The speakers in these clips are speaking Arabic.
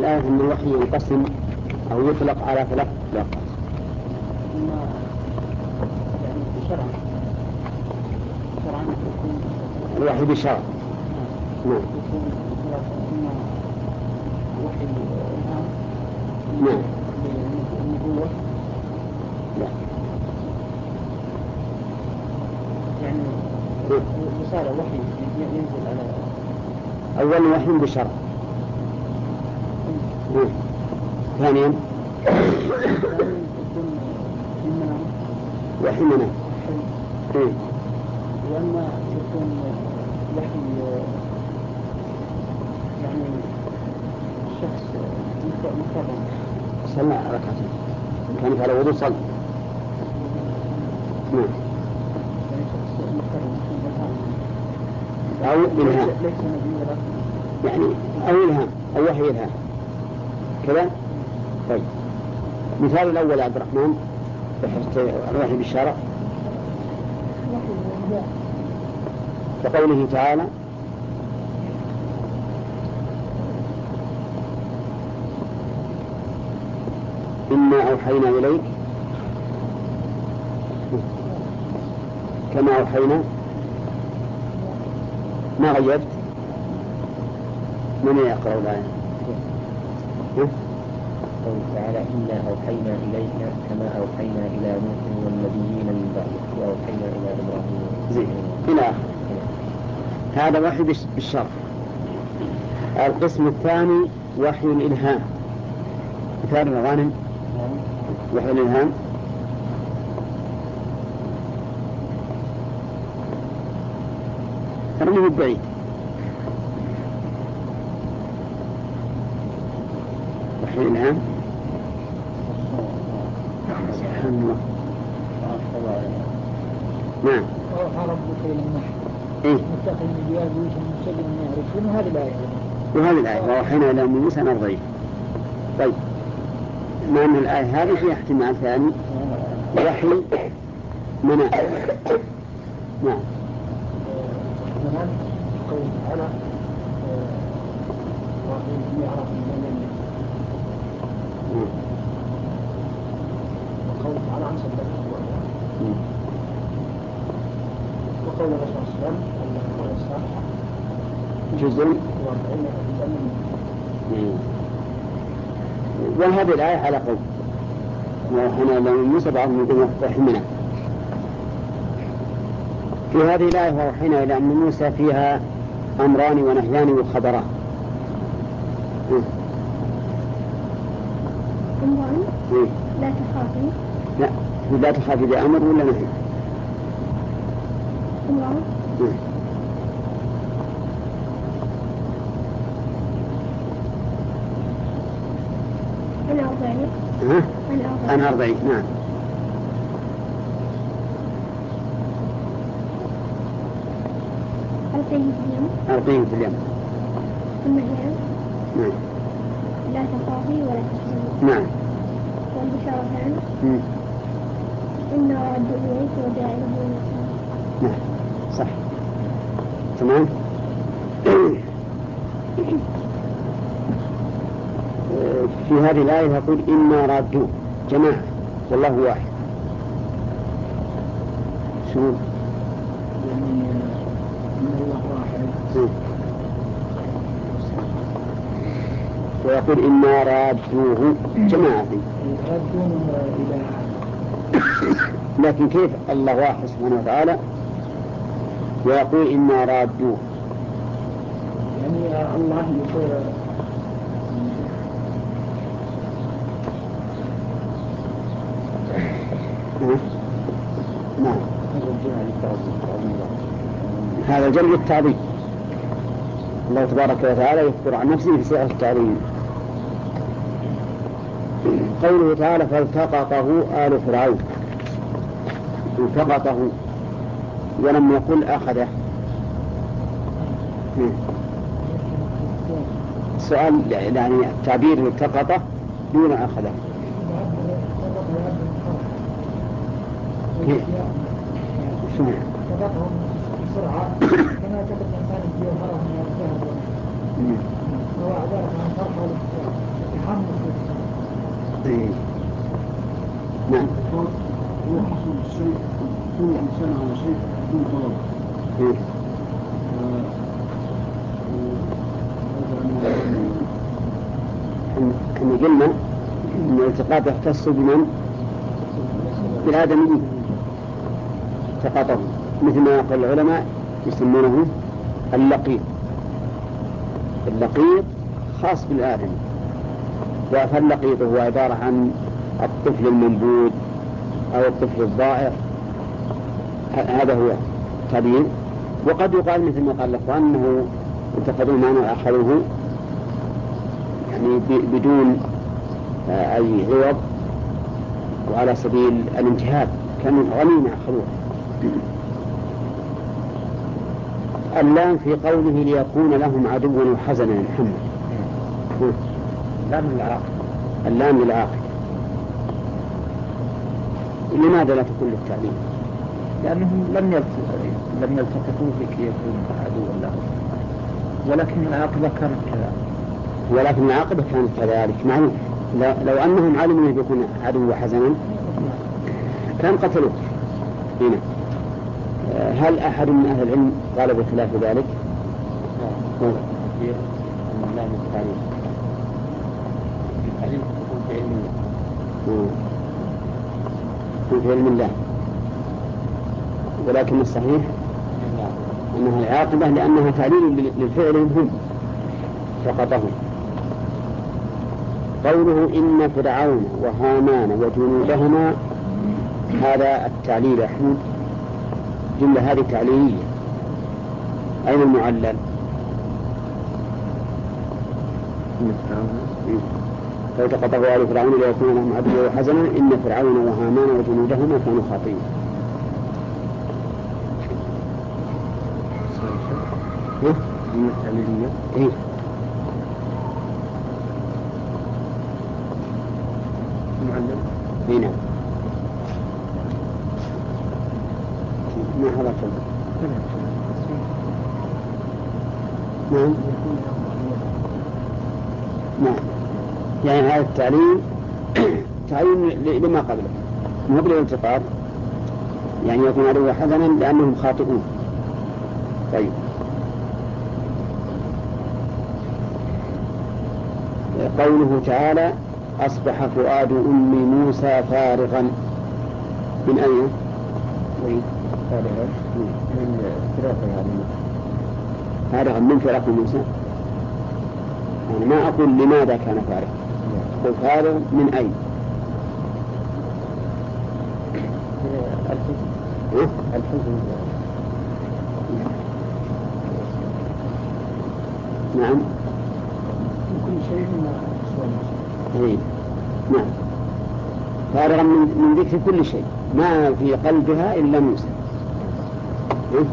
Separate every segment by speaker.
Speaker 1: الآية أن الوحي ينقسم أو يطلق على ثلاث
Speaker 2: شرعا
Speaker 1: الوحي بالشرع.
Speaker 2: نعم.
Speaker 1: نعم. لا.
Speaker 2: يعني رسالة وحي ينزل على
Speaker 1: أولا وحي بالشرع. ثانيا. وحي منام إيه.
Speaker 2: وأما يكون وحي يعني شخص مكرم.
Speaker 1: صلى ركعتين. كانت على وضوء صلى. نعم.
Speaker 2: يعني
Speaker 1: أو إلهام. يعني أو إلهام أو وحي إلهام. كذا؟ طيب. مثال الأول عبد الرحمن. الوحي بالشرع وقوله تعالى إنا أوحينا إليك. كما أوحينا. ما غيرت؟ من يقرأ الآية
Speaker 3: قوله تعالى إنا أوحينا إليك كما أوحينا إلى نوح والنبيين من بعده وأوحينا إلى إبراهيم
Speaker 1: زين. إلى آخره. هذا وحي بالشرع القسم الثاني وحي الإلهام. مثال الغانم وحي الإلهام. ترميه بعيد. وحي الإلهام سبحان الله نعم.
Speaker 2: وأوحى ربك إلى
Speaker 1: إيه.
Speaker 2: متخذ ما يعرفون هذه الآية
Speaker 1: وهذه الآية وأوحينا إلى أم موسى أن أرضيه. طيب. مع أن الآية هذه؟ فيها احتمال ثاني. وحي منام نعم.
Speaker 2: منام قوله تعالى وفي يعرف من وقول الرسول صلى الله عليه وسلم الأقوال الصالحة
Speaker 1: جزء
Speaker 2: وأربعين جزءا من
Speaker 1: وهذه الآية على قول. إلى أم موسى بعضهم يقول وحي منام في هذه الآية وأوحينا إلى موسى فيها أمران ونهيان وخبران. إيه.
Speaker 4: لا تخافي
Speaker 1: لا. لا تخافي بأمر ولا نهي؟ إيه.
Speaker 4: أنا
Speaker 1: ها؟
Speaker 4: أنا
Speaker 1: أرضعيك نعم.
Speaker 4: ألقيه في اليم
Speaker 1: ألقيه في اليم
Speaker 4: النهيان
Speaker 1: نعم.
Speaker 4: لا تخافي ولا تحزني.
Speaker 1: نعم.
Speaker 4: والبشارتان رد إليك
Speaker 1: نعم صح. تمام؟ في هذه الآية يقول إنا رادوه جماعة والله واحد. شو
Speaker 2: يعني أن الله واحد.
Speaker 1: ويقول إنا رادوه جماعة.
Speaker 2: ردهم إلى
Speaker 1: لكن كيف الله واحد سبحانه وتعالى ويقول إنا رادوه
Speaker 2: يعني الله يقول؟
Speaker 1: نعم. هذا جلب التعظيم. الله تبارك وتعالى يخبر عن نفسه في سورة التعظيم. قوله تعالى فالتقطه آل فرعون. التقطه ولم يقل أخذه السؤال يعني التعبير التقطه دون أخذه.
Speaker 2: والانتفاع
Speaker 1: إيه. نعم.
Speaker 2: هو الشيء على شيء بدون طلب.
Speaker 1: كما قلنا ان الالتقاط يختص بمن؟ بالآدميين التقاطه مثل ما يقول العلماء يسمونه اللقيط اللقيط خاص بالآدمي فاللقيط هو عبارة عن الطفل المنبوذ أو الطفل الضائع. هذا هو تعبير وقد يقال مثل ما قال الأخوان أنه اتخذوا معنى وأخذوه يعني بدون آه، أي عوض وعلى سبيل الانتهاك. كان غنيمة أخذوه اللام في قوله ليكون لهم عدوا وحزنا محمد.
Speaker 3: لام للعاقل
Speaker 1: اللام للعاقل لماذا لا تكون للتعليم؟
Speaker 3: لأنهم لم لم يلتقطوه لكي يكون عدوا له ولكن العاقبة كانت كذلك.
Speaker 1: ولكن العاقبة كانت كذلك. معروف لو أنهم علموا أن يكون عدو حزنا كان قتلوه هنا. هل أحد من أهل العلم قال بخلاف ذلك؟
Speaker 3: لا. التعليم التعليم في علم الله.
Speaker 1: ولكن الصحيح أنها العاقبة لأنها تعليل للفعل هم سقطه قوله إن فرعون وهامان وجنودهما هذا التعليل يا حمود جملة هذه تعليلية. أين المعلل؟ فالتقطه آل فرعون ليكون لهم عدوا وحزنا إن فرعون وهامان وجنودهما كانوا خاطئين.
Speaker 3: هي تعليلية
Speaker 1: إيه؟ اي نعم ما هذا الفضل نعم نعم يعني هذا التعليم تعليم لما قبله. مو بالالتقاط يعني يكون عدو حزنا لأنهم خاطئون. طيب. قوله تعالى أصبح فؤاد أم موسى فارغا. من أين؟
Speaker 3: فارغا. من فراقها
Speaker 1: فارغا من فراق موسى. يعني ما أقول لماذا كان فارغا. فارغ من أين؟
Speaker 3: الحزن الحزن
Speaker 1: نعم
Speaker 2: كل شيء
Speaker 1: إيه. نعم فارغا من, من ذكر كل شيء ما في قلبها إلا موسى إيه؟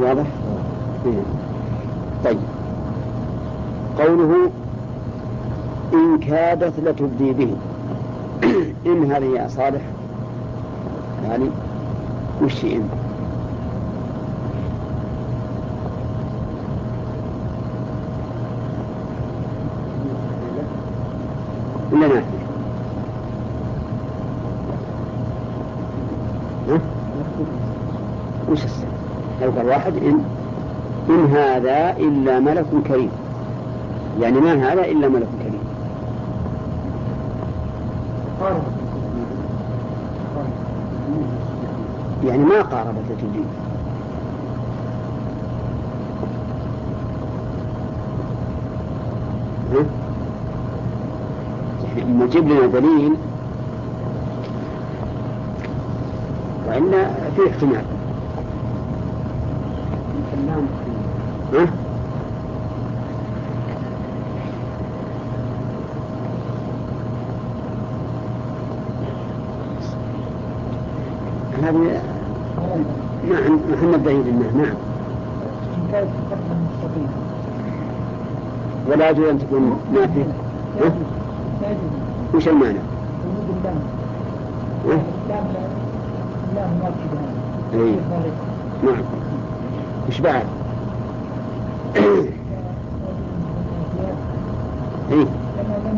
Speaker 1: واضح؟ إيه. طيب قوله إن كادت لتبدي به إن هذه يا صالح يعني وش إن؟ نافية؟ ها؟ وش السبب؟ قال واحد إن إن هذا إلا ملك كريم يعني ما هذا إلا ملك كريم يعني ما قاربت ها؟ يعني لما تجيب لنا دليل وإلا في احتمال ها؟ هذه نعم محمد بعيد الله نعم ولا يجوز أن تكون؟
Speaker 2: لا يجوز
Speaker 1: وش المعنى؟ إيه. نعم وش بعد؟ إيه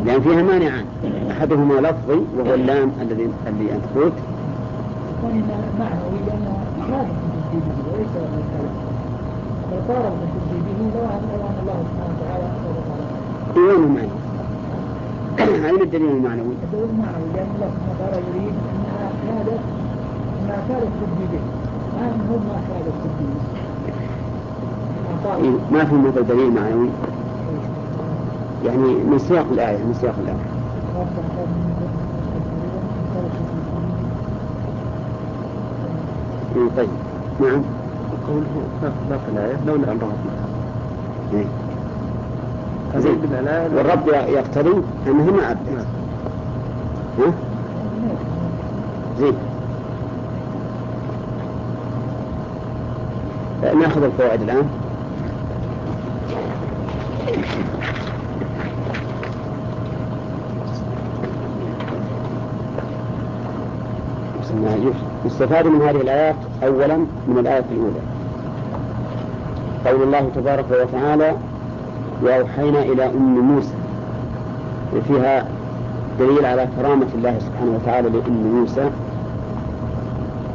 Speaker 1: لأن فيها مانعان أحدهما لفظي وهو اللام الذي الذي أنت قلت
Speaker 2: الثاني معنوي لأنه شاهد من تجديده وليس الكلام لو قارب من تجديده لو أن الله سبحانه وتعالى أخبر على
Speaker 1: وين المعنى؟ أين الدليل المعنوي؟
Speaker 2: الدليل المعنوي لأن الله سبحانه وتعالى يريد أنها كادت أنها كادت تبدي به. ما هو ما به؟
Speaker 1: إيه، ما في مثل دليل معنوي يعني من سياق الآية من سياق الآية. إيه، طيب. نعم.
Speaker 3: قوله باقي الآية؟ لولا أن رغب
Speaker 1: إيه. زين والرب يقتضي أنه ما أبدأ
Speaker 3: نعم.
Speaker 1: ها؟ زين. ناخذ الفوائد الآن. يستفاد من هذه الآيات أولا من الآية الأولى. قول الله تبارك وتعالى وأوحينا إلى أم موسى. وفيها دليل على كرامة الله سبحانه وتعالى لأم موسى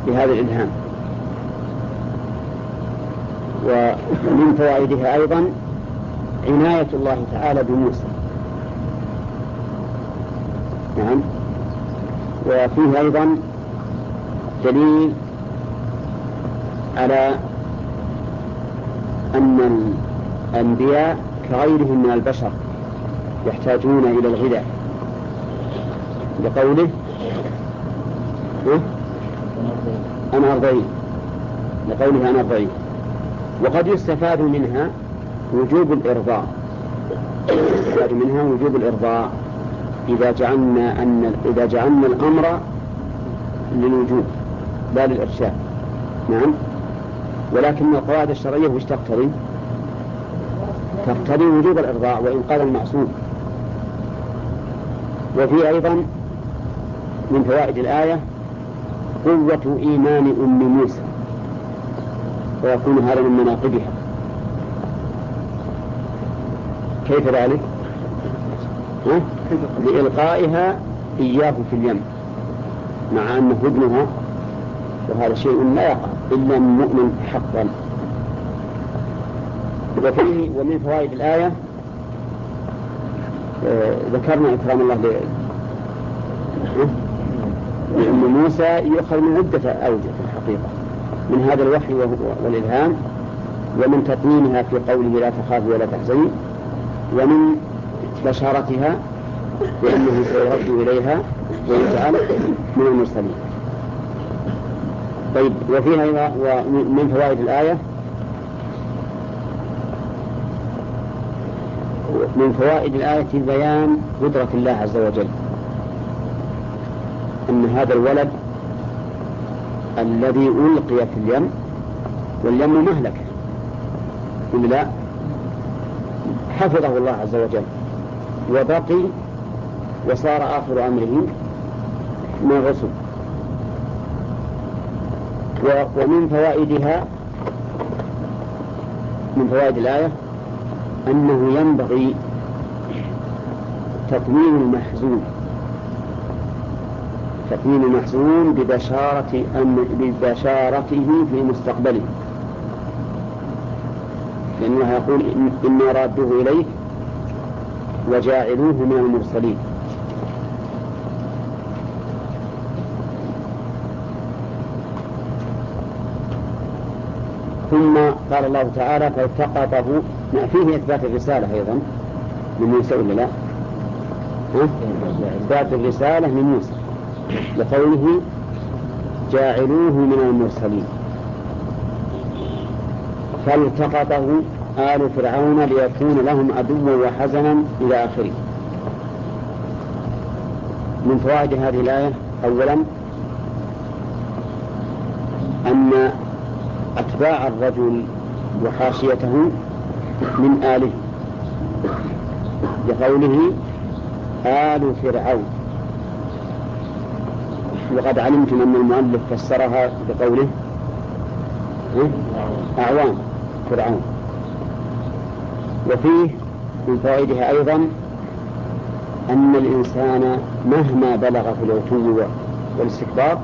Speaker 1: بهذا الإلهام. ومن فوائدها أيضا عناية الله تعالى بموسى. نعم. وفيه أيضا دليل على أن الأنبياء كغيرهم من البشر يحتاجون إلى الغذاء. لقوله أنا أرضعين. لقوله أنا أرضعين. وقد يستفاد منها وجوب الإرضاء. يستفاد منها وجوب الإرضاء إذا جعلنا أن إذا جعلنا الأمر للوجوب. لا للإرشاد نعم ولكن القواعد الشرعية وش تقتضي؟ تقتضي وجوب الإرضاع وإنقاذ المعصوم وفي أيضا من فوائد الآية قوة إيمان أم موسى ويكون هذا من مناقبها كيف ذلك؟ ها؟ لإلقائها إياه في اليم مع أنه ابنها وهذا شيء لا يقع إلا من مؤمن حقا. وفيه ومن فوائد الآية آه، ذكرنا إكرام الله لأم موسى يؤخذ من عدة أوجه في الحقيقة. من هذا الوحي والإلهام ومن تطمينها في قوله لا تخافي ولا تحزني ومن بشارتها بأنه سيرد إليها ويجعل من المرسلين. طيب وفيها ومن فوائد الآية؟ من فوائد الآية بيان قدرة الله عز وجل. أن هذا الولد الذي ألقي في اليم واليم مهلكة. ولا لا حفظه الله عز وجل. وبقي وصار آخر أمره من الرسل. ومن فوائدها من فوائد الآية أنه ينبغي تطمين المحزون. تطمين المحزون ببشارة أن ببشارته في مستقبله. لأنه يقول إني رادوه إليك وجاعلوه من المرسلين. ثم قال الله تعالى فالتقطه فيه إثبات الرسالة أيضا من موسى ولا لا؟ إثبات الرسالة من موسى. لقوله جاعلوه من المرسلين. فالتقطه آل فرعون ليكون لهم عدوا وحزنا إلى آخره. من فوائد هذه الآية أولا أن أتباع الرجل وحاشيته من آله بقوله آل فرعون. وقد علمتم أن المؤلف فسرها بقوله أعوان فرعون. وفيه من فوائدها أيضا أن الإنسان مهما بلغ في العتو والاستكبار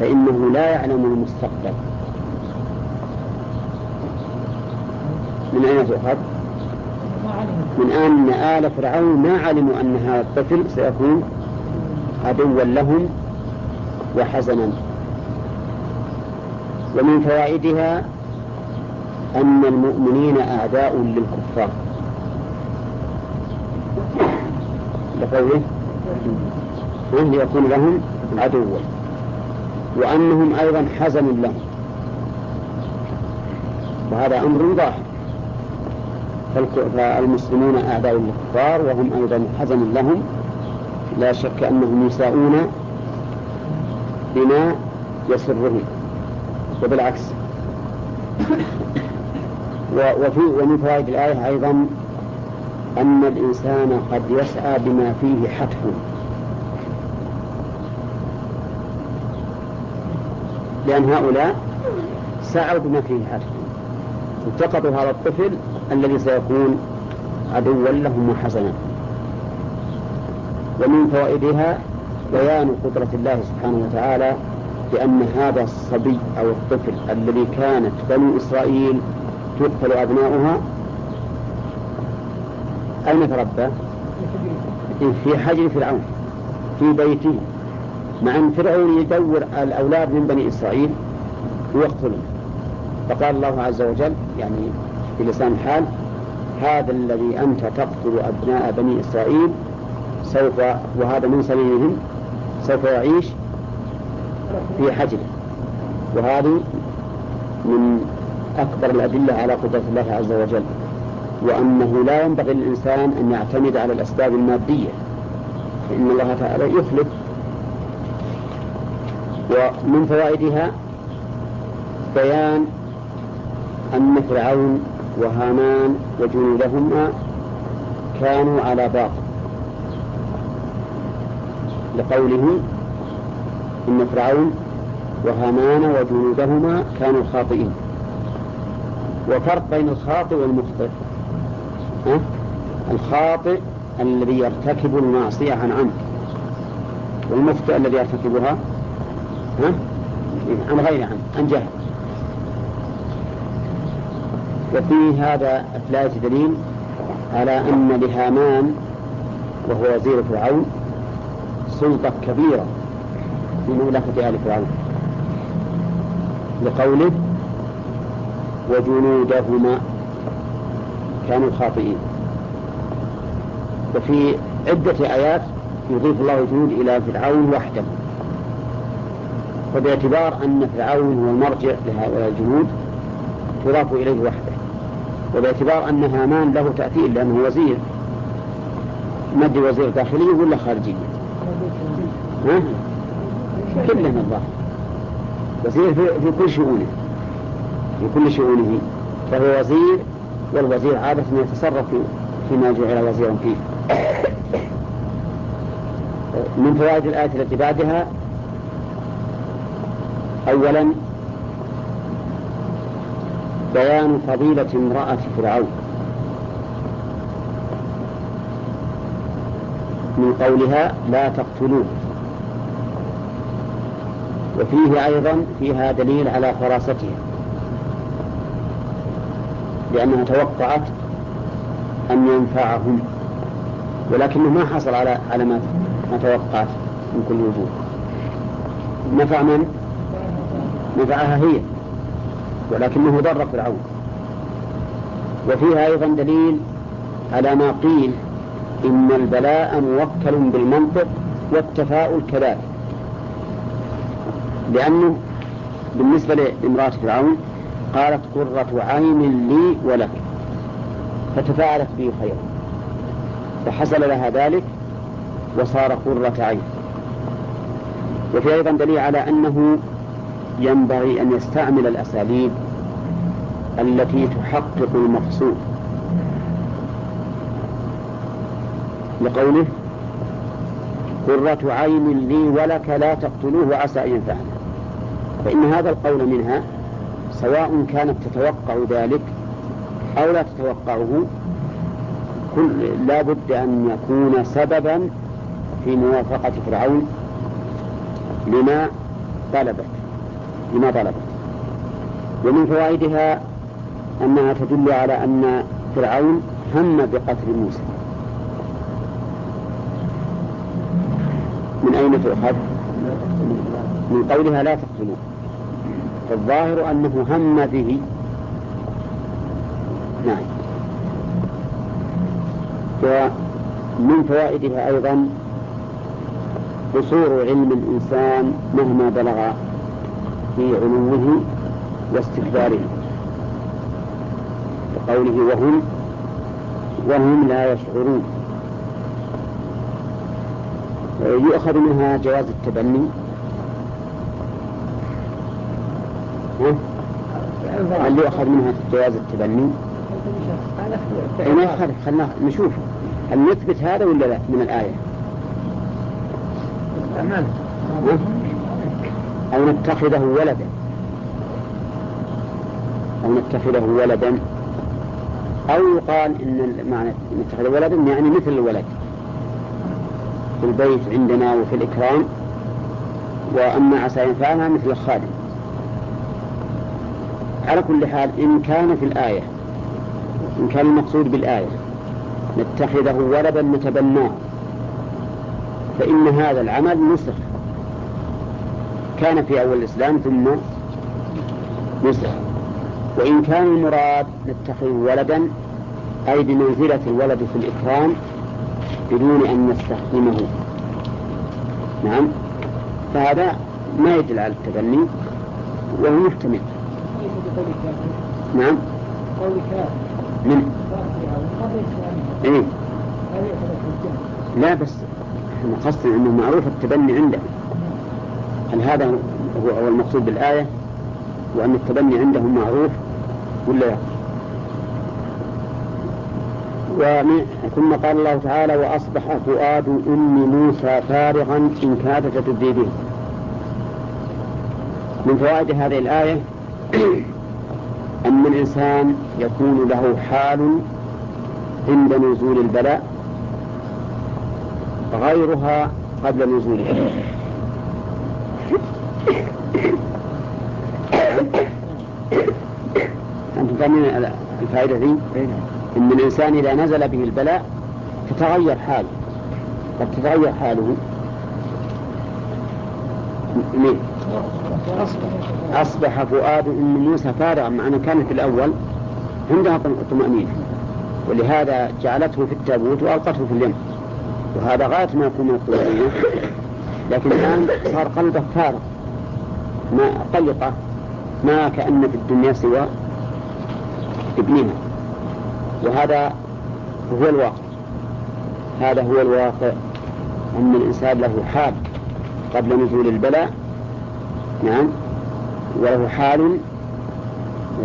Speaker 1: فإنه لا يعلم المستقبل. من أين تؤخذ؟ من أن آل فرعون ما علموا أن هذا الطفل سيكون عدوا لهم وحزنا. ومن فوائدها أن المؤمنين أعداء للكفار. لقوله ليكون لهم عدوا وأنهم أيضا حزن لهم. وهذا أمر ظاهر فالمسلمون أعداء للكفار وهم أيضا حزن لهم. لا شك أنهم يساءون بما يسرهم وبالعكس. وفي ومن فوائد الآية أيضا أن الإنسان قد يسعى بما فيه حتف. لأن هؤلاء سعوا بما فيه حتف. التقطوا هذا الطفل الذي سيكون عدوا لهم وحسنا ومن فوائدها بيان قدرة الله سبحانه وتعالى بأن هذا الصبي أو الطفل الذي كانت بنو إسرائيل تقتل أبناؤها أين تربى؟ في حجر فرعون في بيته مع أن فرعون يدور الأولاد من بني إسرائيل ويقتلهم فقال الله عز وجل يعني في لسان الحال هذا الذي أنت تقتل أبناء بني إسرائيل سوف وهذا من سبيلهم سوف يعيش في حجر. وهذه من أكبر الأدلة على قدرة الله عز وجل وأنه لا ينبغي للإنسان أن يعتمد على الأسباب المادية فإن الله تعالى يخلف ومن فوائدها بيان أن فرعون وهامان وجنودهما كانوا على باطل. لقوله إن فرعون وهامان وجنودهما كانوا خاطئين. وفرق بين الخاطئ والمخطئ؟ الخاطئ الذي يرتكب المعصية عن عمد. والمخطئ الذي يرتكبها ها؟ عن غير عمد عن جهل. وفي هذا الآية دليل على أن لهامان وهو وزير فرعون سلطة كبيرة في مملكة آل فرعون. لقوله وجنودهما كانوا خاطئين. وفي عدة آيات يضيف الله الجنود إلى فرعون وحده. وباعتبار أن فرعون هو المرجع لهؤلاء الجنود تضاف إليه وحده. وباعتبار أن هامان له تأثير لأنه وزير. مد وزير داخلي ولا خارجي. ها؟ كله من الظاهر وزير في, في كل شؤونه. في كل شؤونه. فهو وزير والوزير عادة يتصرف فيما جعل وزيرا فيه. من فوائد الآية التي بعدها أولا بيان فضيلة امرأة فرعون. من قولها لا تقتلوه. وفيه أيضا فيها دليل على فراستها. لأنها توقعت أن ينفعهم. ولكنه ما حصل على على ما توقعت من كل وجوه نفع من؟ نفعها هي. ولكنه ضر فرعون. وفيها أيضا دليل على ما قيل إن البلاء موكل بالمنطق والتفاؤل كذلك. لأنه بالنسبة لامرأة فرعون قالت قرة عين لي ولك. فتفاعلت به خيرا. فحصل لها ذلك وصار قرة عين. وفي أيضا دليل على أنه ينبغي أن يستعمل الأساليب التي تحقق المقصود. لقوله قرة عين لي ولك لا تقتلوه عسى أن ينفعنا. فإن هذا القول منها سواء كانت تتوقع ذلك أو لا تتوقعه كل لا بد أن يكون سببا في موافقة فرعون لما طلبت لما طلبت ومن فوائدها أنها تدل على أن فرعون هم بقتل موسى. من أين تؤخذ؟ من قولها لا تقتلوه. فالظاهر أنه هم به. نعم. ومن فوائدها أيضا قصور علم الإنسان مهما بلغ في علوه واستكباره. وقوله وهم وهم لا يشعرون. يؤخذ منها جواز التبني. هل يؤخذ منها جواز التبني؟ ما يخالف خلنا نشوف. هل نثبت هذا ولا لا من الآية؟ أو نتخذه ولدا. أو نتخذه ولدا. أو يقال إن معنى نتخذ ولدا يعني مثل الولد. في البيت عندنا وفي الإكرام. وأما عسى ينفعنا مثل الخادم. على كل حال إن كان في الآية إن كان المقصود بالآية نتخذه ولدا نتبناه فإن هذا العمل نسخ كان في أول الإسلام ثم نسخ وإن كان المراد نتخذ ولدا أي بمنزلة الولد في الإكرام بدون أن نستخدمه. نعم. فهذا ما يدل على التبني وهو محتمل نعم. من؟ إيه؟ لا بس إحنا قصدنا أنه معروف التبني عنده. هل هذا هو المقصود بالآية وأن التبني عندهم معروف ولا لا؟ ثم قال الله تعالى وأصبح فؤاد أم موسى فارغا إن كادت تبدي به من فوائد هذه الآية أن الإنسان يكون له حال عند نزول البلاء غيرها قبل نزوله أنتم فاهمين الفائدة ذي؟ إن الإنسان إذا نزل به البلاء تتغير حاله. قد تتغير حاله. ليه؟ أصبح فؤاد أم موسى فارغا مع أنه كان في الأول عندها طمأنينة. ولهذا جعلته في التابوت وألقته في اليم. وهذا غاية ما يكون من الطمأنينة. لكن الآن صار قلبه فارغ. ما قلقة ما كأن في الدنيا سوى ابنها. وهذا هو الواقع. هذا هو الواقع. أن الإنسان له حال قبل نزول البلاء. نعم. وله حال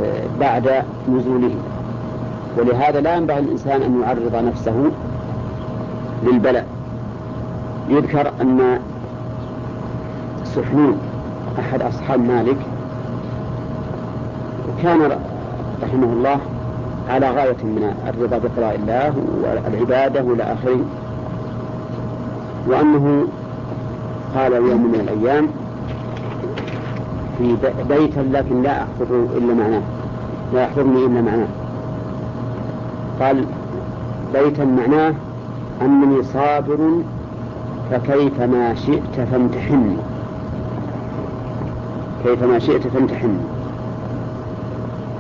Speaker 1: آه، بعد نزوله. ولهذا لا ينبغي الإنسان أن يعرض نفسه للبلاء. يذكر أن سحنون أحد أصحاب مالك كان رحمه الله على غاية من الرضا بقضاء الله والعبادة إلى آخره. وأنه قال يوم من الأيام في بيتا لكن لا أحفظ إلا معناه لا يحضرني إلا معناه. قال بيتا معناه أنني صابر فكيف ما شئت فامتحني كيف ما شئت فامتحني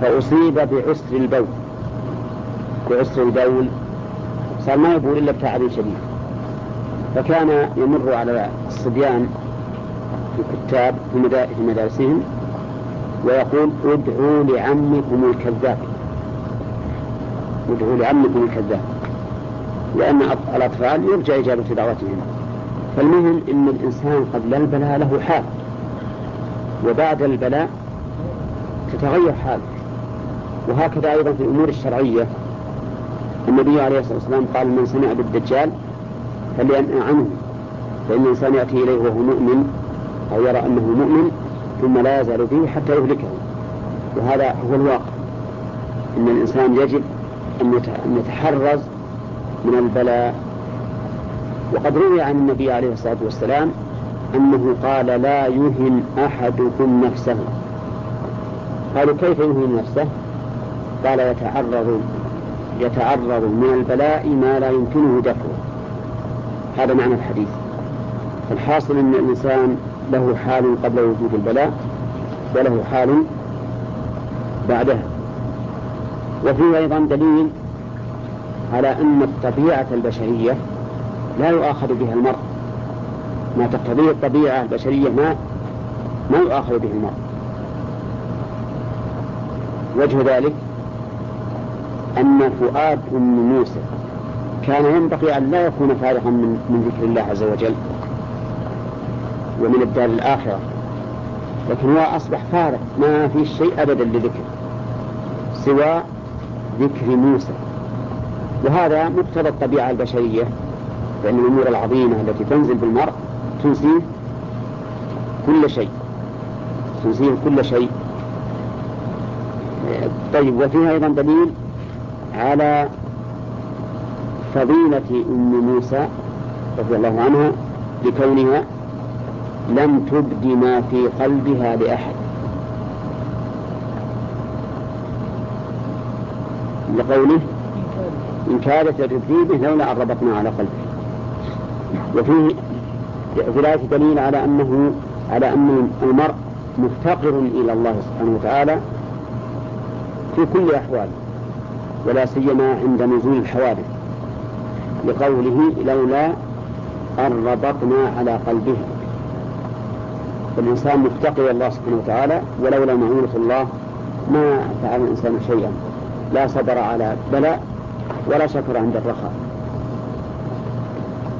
Speaker 1: فأصيب بعسر البول. بعسر البول. صار ما يبول إلا بتعب شديد فكان يمر على الصبيان الكتاب في مدارسهم ويقول ادعوا لعمكم الكذاب. ادعوا لعمكم الكذاب. لأن الأطفال يرجى إجابة دعوتهم. فالمهم أن الإنسان قبل البلاء له حال. وبعد البلاء تتغير حاله وهكذا أيضا في الأمور الشرعية. النبي عليه الصلاة والسلام قال من سمع بالدجال فلينأ عنه فإن الإنسان يأتي إليه وهو مؤمن أو يرى أنه مؤمن ثم لا يزال به حتى يهلكه. وهذا هو الواقع. أن الإنسان يجب أن يتحرز من البلاء. وقد روي عن النبي عليه الصلاة والسلام أنه قال لا يهن أحدكم نفسه. قالوا كيف يهن نفسه؟ قال يتعرض يتعرض من البلاء ما لا يمكنه دفعه. هذا معنى الحديث. الحاصل أن الإنسان له حال قبل وجود البلاء وله حال بعدها. وفيه أيضا دليل على أن الطبيعة البشرية لا يؤاخذ بها المرء. ما تقتضيه الطبيعة البشرية ما ما يؤاخذ به المرء. وجه ذلك أن فؤاد أم موسى كان ينبغي أن لا يكون فارغا من, من ذكر الله عز وجل ومن الدار الآخرة لكن هو أصبح فارغ ما في شيء أبدا لذكر سوى ذكر موسى. وهذا مقتضى الطبيعة البشرية لأن الأمور العظيمة التي تنزل بالمرء تنسيه كل شيء. تنسيه كل شيء. طيب وفيها أيضا دليل على فضيلة أم موسى رضي الله عنها لكونها لم تبد ما في قلبها لأحد. لقوله إن كادت لتبدي به لولا أن ربطنا على قلبه. وفيه الآية دليل على أنه على أن المرء مفتقر إلى الله سبحانه وتعالى في كل أحواله ولا سيما عند نزول الحوادث لقوله لولا أن ربطنا على قلبه. فالإنسان مفتقر إلى الله سبحانه وتعالى ولولا معونة الله ما فعل الإنسان شيئا. لا صبر على بلاء ولا شكر عند الرخاء.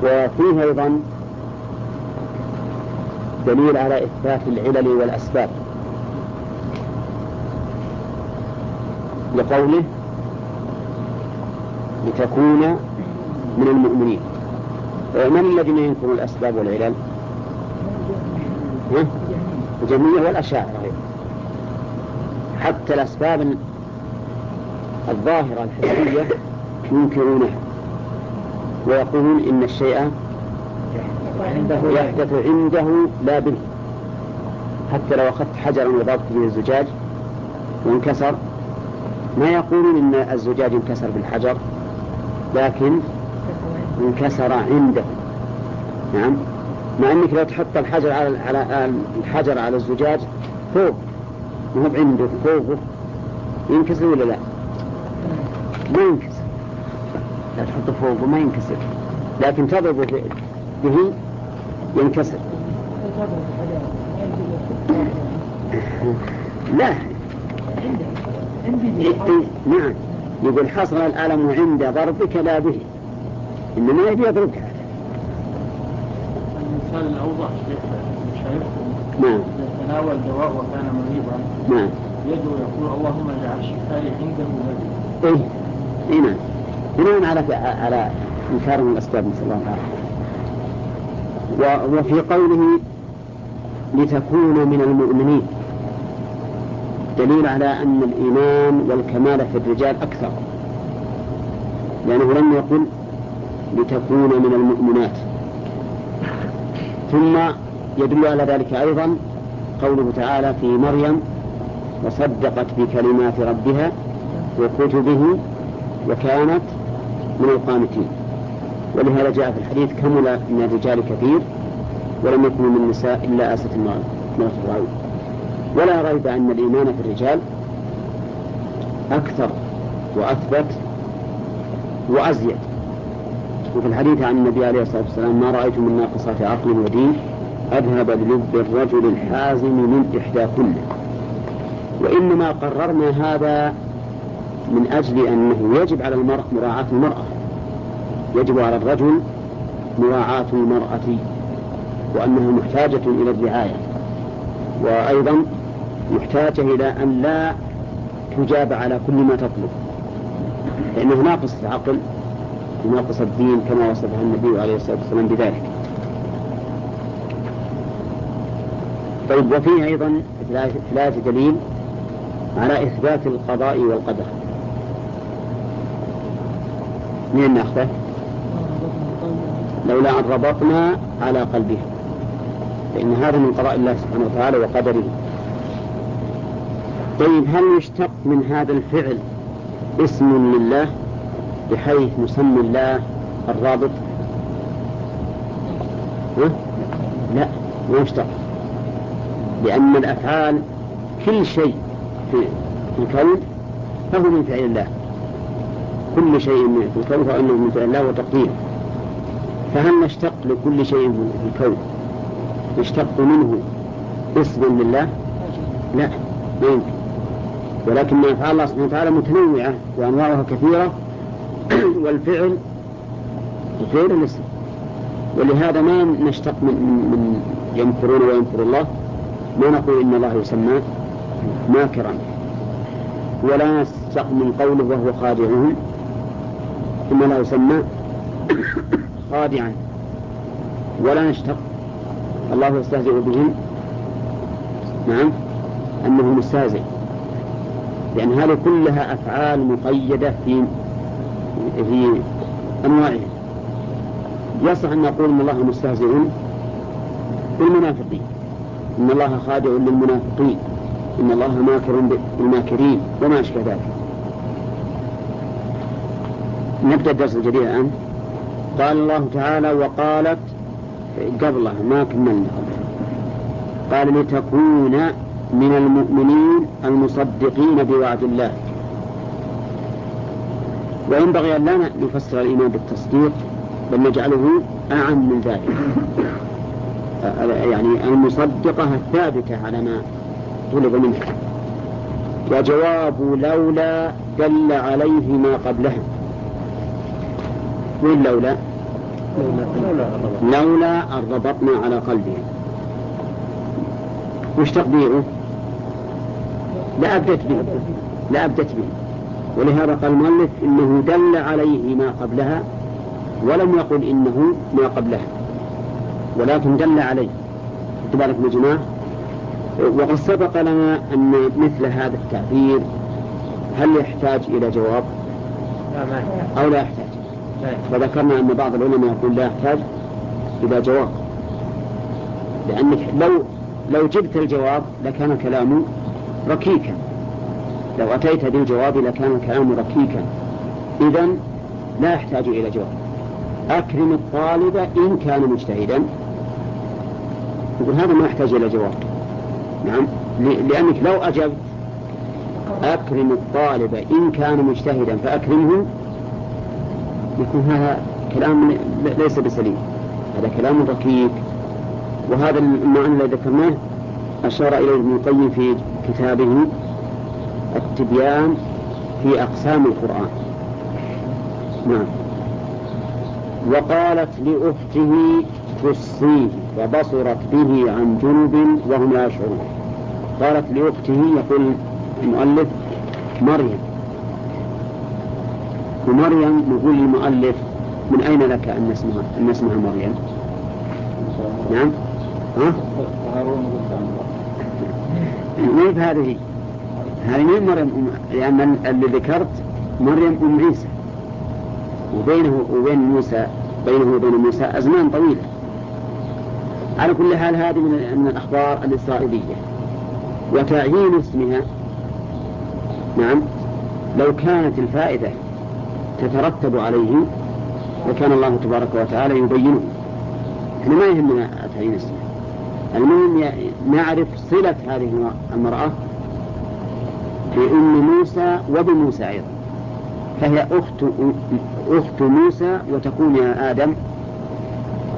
Speaker 1: وفيه أيضا دليل على إثبات العلل والأسباب. لقوله لتكون من المؤمنين. من الذين ينكرون الأسباب والعلل؟ الجميع والأشاعرة حتى الأسباب الظاهرة الحسية ينكرونها. ويقولون إن الشيء يحدث عنده لا به حتى لو أخذت حجرا وضربت به الزجاج وانكسر ما يقولون إن الزجاج انكسر بالحجر لكن انكسر عنده. نعم. مع إنك لو تحط الحجر على على الحجر على الزجاج فوق ما هو عنده فوقه. ينكسر ولا لا؟ ما ينكسر. لا تحطه فوقه ما ينكسر. لكن تضرب به ينكسر. لا. نعم. يقول حصل الألم عند ضربك لا به. إنما يبي يضربك.
Speaker 2: المثال الأوضح شيخ
Speaker 1: نعم.
Speaker 2: تناول دواء وكان مريضا.
Speaker 1: نعم.
Speaker 2: يدعو يقول اللهم اجعل شفائي عنده
Speaker 1: إيه. إيه نعم. بناء على على إنكار من الأسباب نسأل الله تعالى وفي قوله لتكون من المؤمنين. دليل على أن الإيمان والكمال في الرجال أكثر. لأنه لم يقل لتكون من المؤمنات. ثم يدل على ذلك أيضا قوله تعالى في مريم وصدقت بكلمات ربها وكتبه وكانت من القانتين. ولهذا جاء في الحديث كمل من الرجال كثير ولم يكن من النساء إلا آسة امرأة فرعون ولا ريب أن الإيمان في الرجال أكثر وأثبت وأزيد. وفي الحديث عن النبي عليه الصلاة والسلام ما رأيت من ناقصات عقل ودين؟ أذهب للب الرجل الحازم من إحداكن. وإنما قررنا هذا من أجل أنه يجب على المرء مراعاة المرأة. يجب على الرجل مراعاة المرأة وأنها محتاجة إلى الرعاية وأيضا محتاجة إلى أن لا تجاب على كل ما تطلب لأنه ناقص العقل وناقص الدين كما وصفها النبي عليه الصلاة والسلام بذلك طيب وفيه أيضا الآية دليل على إثبات القضاء والقدر من ناخذه؟ لولا أن ربطنا على قلبه. فإن هذا من قضاء الله سبحانه وتعالى وقدره. طيب هل يشتق من هذا الفعل اسم لله بحيث نسمي الله الرابط؟ لا ما يشتق. لأن الأفعال كل شيء في الكون فهو من فعل الله. كل شيء في الكون فإنه من فعل الله وتقديره. فهل نشتق لكل شيء في الكون؟ يشتق منه اسم لله؟ لا ما يمكن. ولكن أفعال الله سبحانه وتعالى متنوعة وأنواعها كثيرة. والفعل الفعل الاسم. ولهذا ما نشتق من, من يمكرون ويمكر الله؟ ما نقول إن الله يسمى ماكرا. ولا نشتق من قوله وهو خادعهم. إن الله يسمى خادعا ولا نشتق. الله يستهزئ بهم. نعم. أنه مستهزئ. لأن هذه كلها أفعال مقيدة في في أنواعها. يصح أن نقول إن الله مستهزئ بالمنافقين. إن الله خادع للمنافقين. إن الله ماكر بالماكرين وما أشبه ذلك. نبدأ الدرس الجديد الآن. قال الله تعالى وقالت قبله ما كملنا قال لتكون من المؤمنين المصدقين بوعد الله. وينبغي أن لا نفسر الإيمان بالتصديق بل نجعله أعم من ذلك. يعني المصدقة الثابتة على ما طلب منها. وجواب لولا دل عليه ما قبلها. وين لولا؟ لولا. أن ربطنا على قلبه. وش تقديره لا أبدت به. لا أبدت به. ولهذا قال المؤلف إنه دل عليه ما قبلها ولم يقل إنه ما قبلها. ولكن دل عليه. بالك يا جماعة؟ وقد سبق لنا أن مثل هذا التعبير هل يحتاج إلى جواب؟ أو لا يحتاج؟ فذكرنا أن بعض العلماء يقول لا يحتاج إلى جواب. لأنك لو لو جبت الجواب لكان الكلام ركيكا. لو أتيت بالجواب لكان الكلام ركيكا. إذا لا يحتاج إلى جواب. أكرم الطالب إن كان مجتهدا. يقول هذا ما يحتاج إلى جواب. نعم. لأنك لو أجبت أكرم الطالب إن كان مجتهدا فأكرمه يكون هذا كلام ليس بسليم. هذا كلام ركيك وهذا المعنى الذي ذكرناه أشار إليه ابن القيم في كتابه التبيان في أقسام القرآن. نعم. وقالت لأخته قصيه وبصرت به عن جنب وهم لا يشعرون. قالت لأخته يقول المؤلف مريم. ومريم نقول للمؤلف من أين لك أن اسمها أن اسمها مريم؟ نعم؟ ها؟ كيف هذه؟ هذه من مريم لأن اللي ذكرت مريم أم عيسى وبينه وبين موسى بينه وبين موسى أزمان طويلة على كل حال هذه من, من الأخبار الإسرائيلية وتعيين اسمها نعم لو كانت الفائدة تترتب عليه لكان الله تبارك وتعالى يبينه. إحنا ما يهمنا تعيين اسمها المهم نعرف صلة هذه المرأة بأم موسى وبموسى أيضا. فهي أخت أخت موسى وتكون يا آدم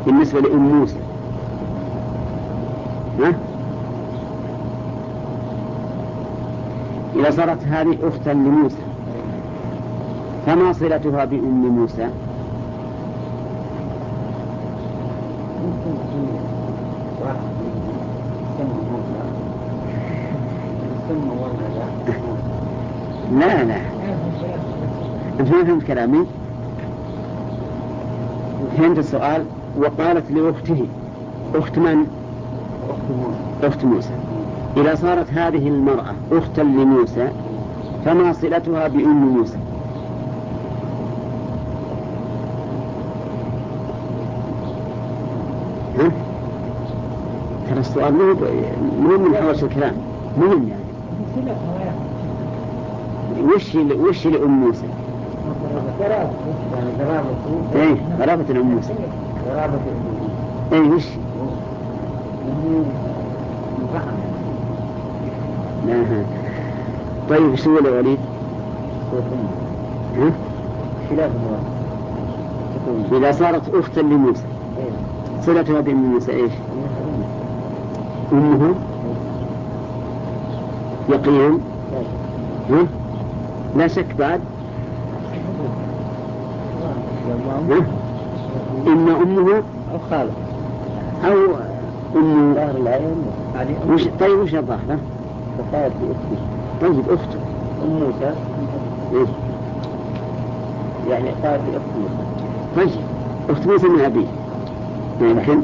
Speaker 1: بالنسبة لأم موسى. ها؟ إذا صارت هذه أختا لموسى. فما صلتها بأم موسى؟ لا لا. أنت ما فهمت كلامي؟ فهمت السؤال؟ وقالت لأخته أخت من؟ أخت موسى. إذا صارت هذه المرأة أختا لموسى فما صلتها بأم موسى؟ السؤال مو مو من حوش الكلام مهم يعني وش وش لأم موسى؟
Speaker 3: يعني
Speaker 1: إيه قرابة الأم موسى
Speaker 3: قرابة
Speaker 1: إيه وش؟ لا ها. طيب تقول يا وليد؟
Speaker 3: خلاف
Speaker 1: إذا صارت أختا لموسى صلتها بأم موسى إيش؟ أمه يقينا ها؟ لا شك بعد. ها؟ إما أمه
Speaker 3: أو خالة.
Speaker 1: أو أم
Speaker 3: ظاهر الآية يعني
Speaker 1: وش طيب وش الظاهرة؟
Speaker 3: فقالت لأختي
Speaker 1: طيب أخته
Speaker 3: أم موسى.
Speaker 1: إيه؟
Speaker 3: يعني قالت لأخت موسى
Speaker 1: طيب أخت موسى من أبيه. ما يمكن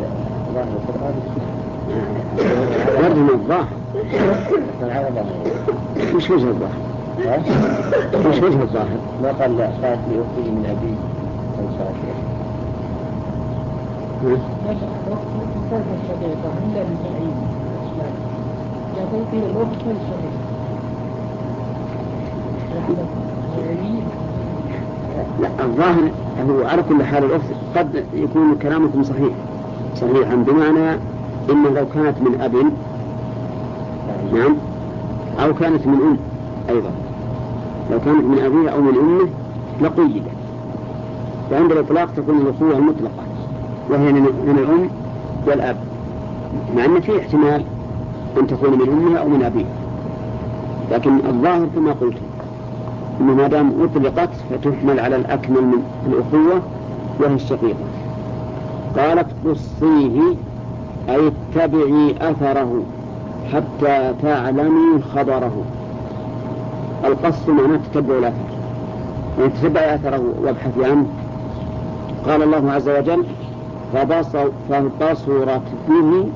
Speaker 3: ظاهر القرآن.
Speaker 1: برضه من الظاهر وش وجه الظاهر؟ وش وجه الظاهر؟
Speaker 3: ما قال لا قالت لأختي من أبي أو صارت
Speaker 2: قيل
Speaker 1: لا الظاهر هو على كل حال الأخت قد يكون كلامكم صحيح صحيحا بمعنى إنه لو كانت من أب نعم أو كانت من أم أيضا. لو كانت من أبيه أو من أمه لقيدت. وعند الإطلاق تكون الأخوة المطلقة وهي من الأم والأب. مع أن في احتمال أن تكون من أمها أو من أبيها. لكن الظاهر كما قلت أنه ما دام أطلقت فتحمل على الأكمل من الأخوة وهي الشقيقة. قالت قصيه أي اتبعي أثره حتى تعلمي خبره. القص معناه تتبع الأثر يعني تتبعي أثره وابحثي عنه. قال الله عز وجل فبصر فبصرت به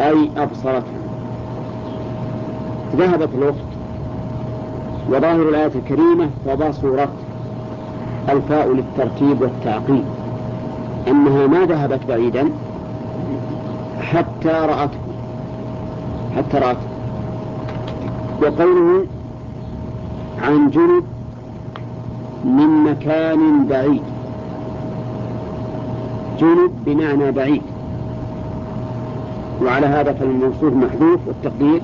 Speaker 1: أي أبصرته ذهبت الأخت وظاهر الآية الكريمة فبصرت. الفاء للترتيب والتعقيب. أنها ما ذهبت بعيدا. حتى رأته. حتى رأته. وقوله عن جنب من مكان بعيد. جنب بمعنى بعيد. وعلى هذا فالموصوف محذوف والتقدير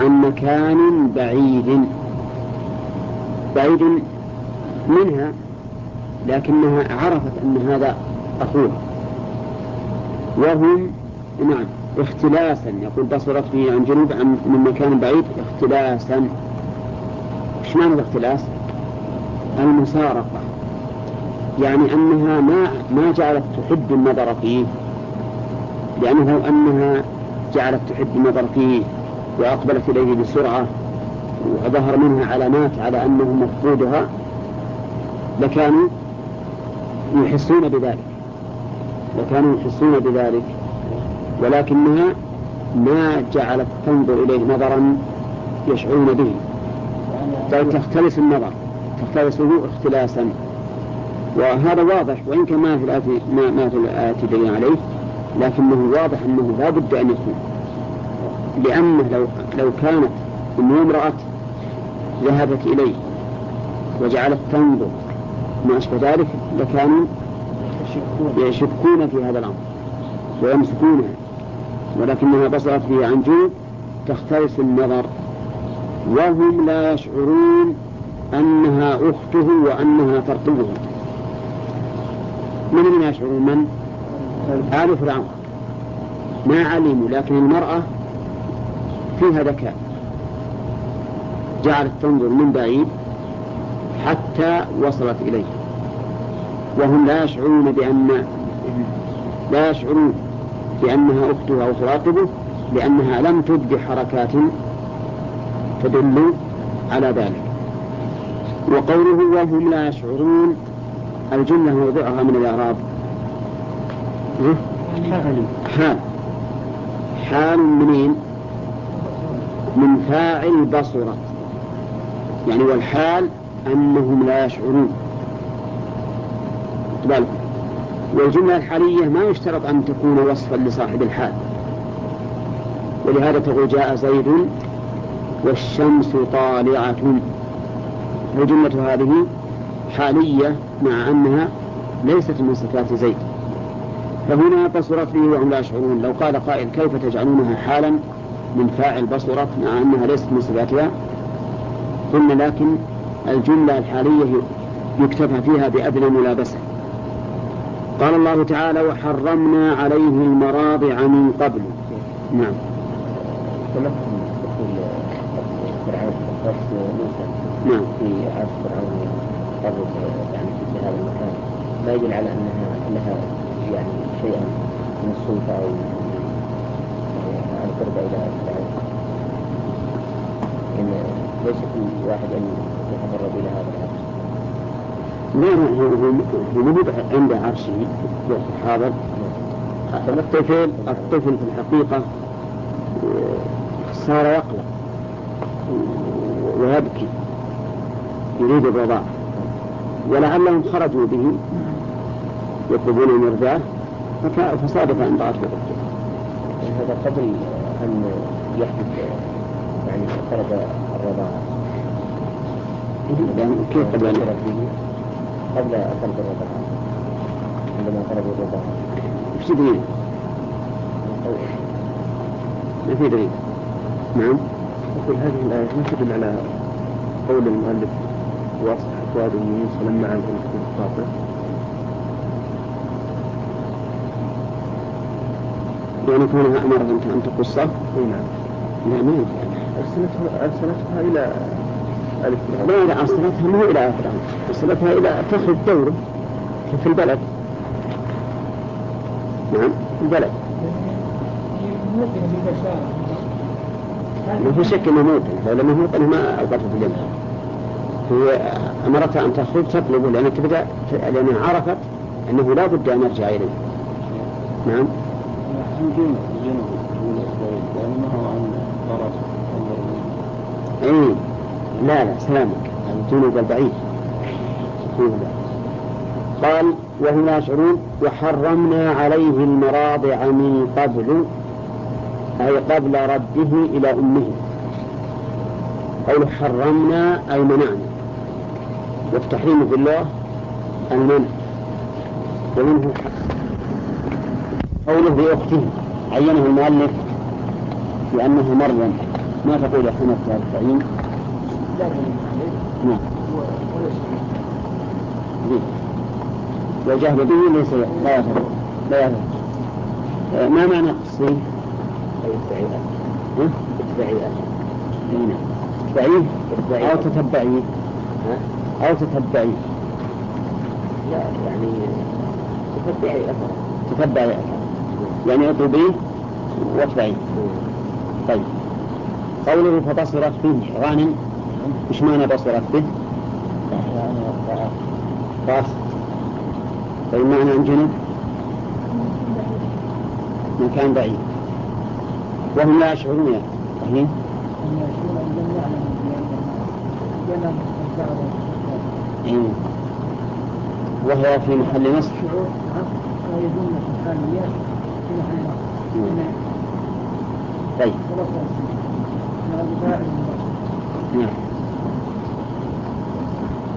Speaker 1: عن مكان بعيد. بعيد منها لكنها عرفت أن هذا أخوها. وهم نعم. اختلاسا. يقول بصرت عن جنوب عن من مكان بعيد. اختلاسا. إيش معنى الاختلاس؟ المسارقة. يعني أنها ما ما جعلت تحب النظر فيه. لأنه لو أنها جعلت تحب النظر فيه وأقبلت إليه بسرعة وظهر منها علامات على أنه مفقودها. لكانوا يحسون بذلك. لكانوا يحسون بذلك. ولكنها ما جعلت تنظر إليه نظرا يشعرون به. بل تختلس النظر تختلسه اختلاسا وهذا واضح وإن كان ما في الآية ما, ما في الآية دليل عليه لكنه واضح أنه لا بد أن يكون. لأنه لو لو كانت أنه امرأة ذهبت إليه وجعلت تنظر ما أشبه ذلك لكانوا يشكون في هذا الأمر ويمسكونها. ولكنها بصرت به عن جنوب تختلس النظر. وهم لا يشعرون أنها أخته وأنها ترقبه. من من يشعرون؟ من؟ آل فرعون. ما علموا لكن المرأة فيها ذكاء. جعلت تنظر من بعيد حتى وصلت إليه. وهم لا يشعرون بأن لا يشعرون بأنها أختها أو تراقبه لأنها لم تبدي حركات تدل على ذلك. وقوله وهم لا يشعرون الجملة موضعها من الإعراب. حال. حال. منين؟ من فاعل بصرت يعني والحال أنهم لا يشعرون. بالكم والجملة الحالية ما يشترط أن تكون وصفا لصاحب الحال. ولهذا تقول جاء زيد والشمس طالعة. والجملة هذه حالية مع أنها ليست من صفات زيد؟ فهنا بصرت به وهم لا يشعرون. لو قال قائل كيف تجعلونها حالا من فاعل بصرت مع أنها ليست من صفاتها؟ قلنا لكن الجملة الحالية يكتفى فيها بأدنى ملابسة. قال الله تعالى وحرمنا عليه المراضع من قبل. نعم. نعم.
Speaker 3: في عهد فرعون قرب يعني في هذا المكان. لا يدل على انها لها يعني شيئا من السلطه أو يعني القرب إلى فرعون إن ليس كل واحد أن يتقرب إلى هذا
Speaker 1: موجود عند عرشه في الحاضر الطفل الطفل في الحقيقة صار يقلق ويبكي يريد الرضاعة ولعلهم خرجوا به يطلبون المرضعة فصادف أن ضاعت بغته
Speaker 3: هذا قبل أن يحدث يعني الرضاعه
Speaker 1: يعني كيف قبل؟
Speaker 3: بشرت به قبل طلب الرضاعه عندما
Speaker 1: وش دليل؟
Speaker 3: من قوله
Speaker 1: ما في دليل. نعم.
Speaker 5: يقول هذه الآية ما تدل على قول المؤلف وأصبح فؤاد أم موسى لما علم أنه خاطئ
Speaker 1: يعني كونها أمرت أن تقصه
Speaker 5: أي نعم.
Speaker 1: لا ما يدري
Speaker 5: أرسلتها أرسلتها إلى
Speaker 1: لا إلى أرسلتها مو إلى فرعون أرسلتها إلى تخرج دوره في البلد. نعم البلد. ما في شك إنه موطن لو لم موطن ما اوقفه في اليمن هي امرتها أن تخرج تطلبه لأن تبدأ لانها عرفت أنه لا بد أن يرجع إليه. نعم
Speaker 5: عن جنوب جنوب يعني ما هو عن طرف
Speaker 1: اي لا لا سلامك. جنوب البعيد. قال وهم لا يشعرون وحرمنا عليه المراضع من قبل أي قبل رده إلى أمه. قوله حرمنا أي منعنا. والتحريم في اللغة المنع. ومنه قوله بأخته عينه المؤلف بأنه مريم ما تقول يا حمد في التعيين؟ نعم. والجهل به ليس لا يفعل لا يفعل آه، ما معنى؟
Speaker 3: السعيدة
Speaker 1: أي نعم تتبعيه أو تتبعيه
Speaker 3: ها؟
Speaker 1: أو تتبعيه
Speaker 3: لا يعني تتبعي أثر
Speaker 1: تتبعي يعني اطلبيه واتبعيه طيب. قوله فبصرت به غانم إيش معنى بصرت به؟ راس طيب معنى عن جنب مكان بعيد. وهم لا يشعرون. يا فهيم إيه. وهي في محل نصب. طيب. نعم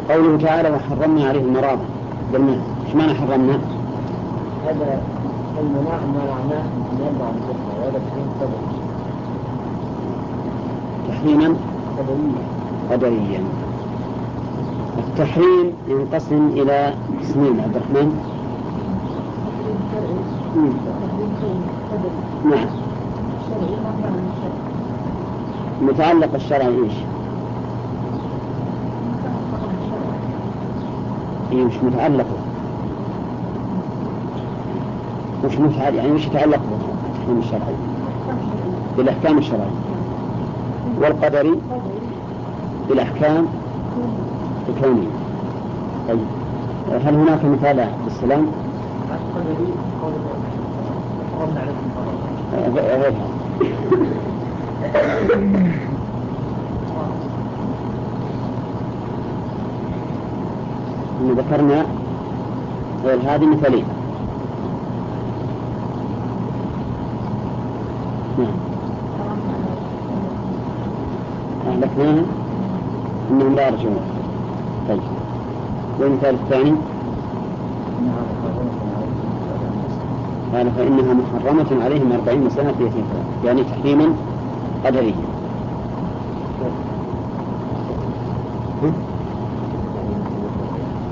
Speaker 1: قوله تعالى وحرمنا عليه المراضع قلنا إيش معنى حرمنا؟
Speaker 3: هذا المناع منعناه أن يرضع عن وهذا تحريم قدري
Speaker 1: تحريما؟
Speaker 3: قدريا
Speaker 1: قدريا. التحريم ينقسم إلى قسمين عبد الرحمن. نعم. متعلق الشرع إيش؟ مش متعلق مش متعلق يعني مش يتعلق بالتحريم الشرعي بالأحكام الشرعية. والقدري بالأحكام الكونية. طيب. هل هناك مثال بالسلام؟ غير هذا أن ذكرنا هذه مثالين نعم. نعم، أنهم لا يرجعون. طيب. والمثال الثاني؟ قال فإنها محرمة عليهم أربعين سنة في يتيم. يعني تحريما قدريا.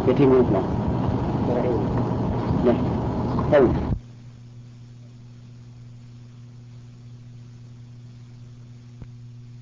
Speaker 1: يتيم مطلق لا طيب.